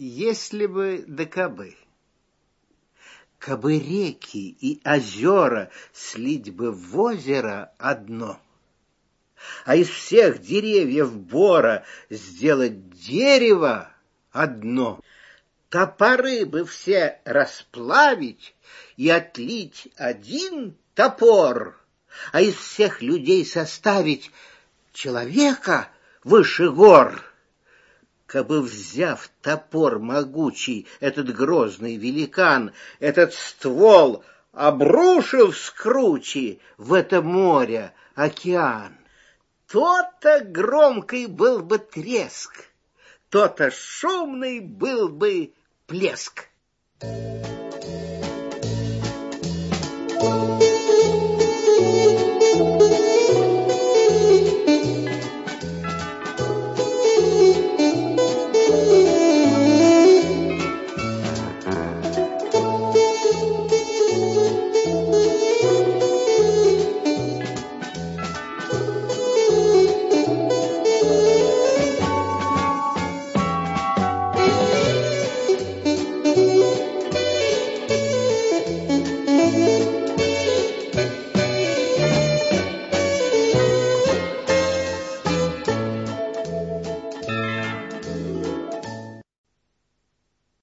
Если бы да кабы. Кабы реки и озера слить бы в озеро одно, а из всех деревьев бора сделать дерево одно, топоры бы все расплавить и отлить один топор, а из всех людей составить человека выше гор. Кабы взяв топор могучий, этот грозный великан, этот ствол обрушил с кручи в это море, океан, то-то громкий был бы треск, то-то шумный был бы плеск. Thank you.